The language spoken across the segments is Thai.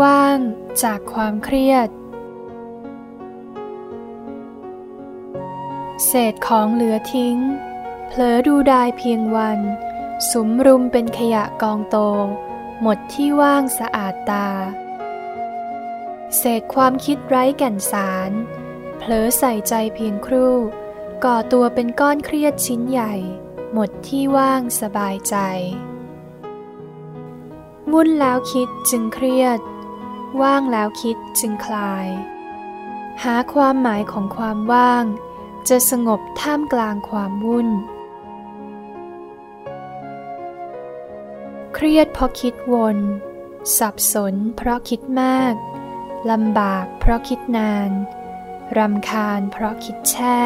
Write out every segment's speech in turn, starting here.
ว่างจากความเครียด เศษของเหลือทิ้ง เผลอดูดายเพียงวัน สุมรุมเป็นขยะกองโต หมดที่ว่างสะอาดตา เศษความคิดไร้แก่นสาร เผลอใส่ใจเพียงครู่ ก่อตัวเป็นก้อนเครียดชิ้นใหญ่ หมดที่ว่างสบายใจวุ่นแล้วคิดจึงเครียด ว่างแล้วคิดจึงคลาย หาความหมายของความว่าง จะสงบท่ามกลางความวุ่น เครียดเพราะคิดวน สับสนเพราะคิดมากลำบากเพราะคิดนาน รำคาญเพราะคิดแช่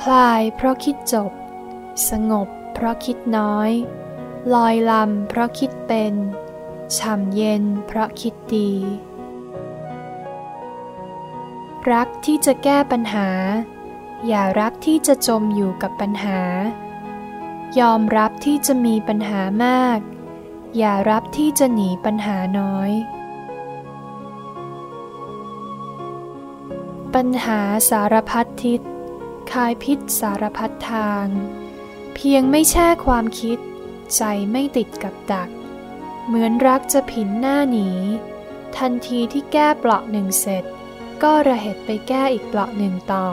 คลายเพราะคิดจบ สงบเพราะคิดน้อย ลอยลำเพราะคิดเป็น ฉ่ำเย็นเพราะคิดดี รักที่จะแก้ปัญหา อย่ารักที่จะจมอยู่กับปัญหา ยอมรับที่จะมีปัญหามาก อย่ารับที่จะหนีปัญหาน้อย ปัญหาสารพัดทิศคายพิษสารพัดทาง เพียงไม่แช่ความคิด ใจไม่ติดกับดัก เหมือนรักจะผินหน้าหนี ทันทีที่แก้เปลาะหนึ่งเสร็จ ก็ระเหตุไปแก้อีกเปลาะหนึ่งต่อ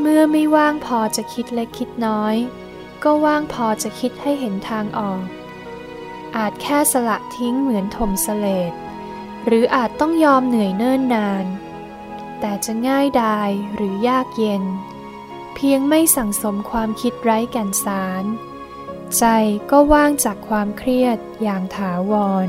เมื่อไม่ว่างพอจะคิดเล็กคิดน้อย ก็ว่างพอจะคิดให้เห็นทางออก อาจแค่สละทิ้งเหมือนถมสเลดหรืออาจต้องยอมเหนื่อยเนิ่นนาน แต่จะง่ายดายหรือยากเย็น เพียงไม่สั่งสมความคิดไร้แก่นสาร ใจก็ว่างจากความเครียดอย่างถาวร